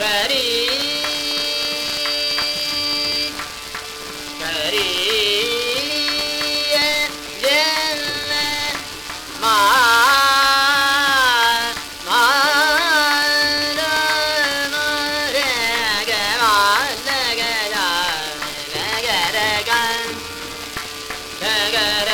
കരീ da da da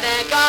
let it go.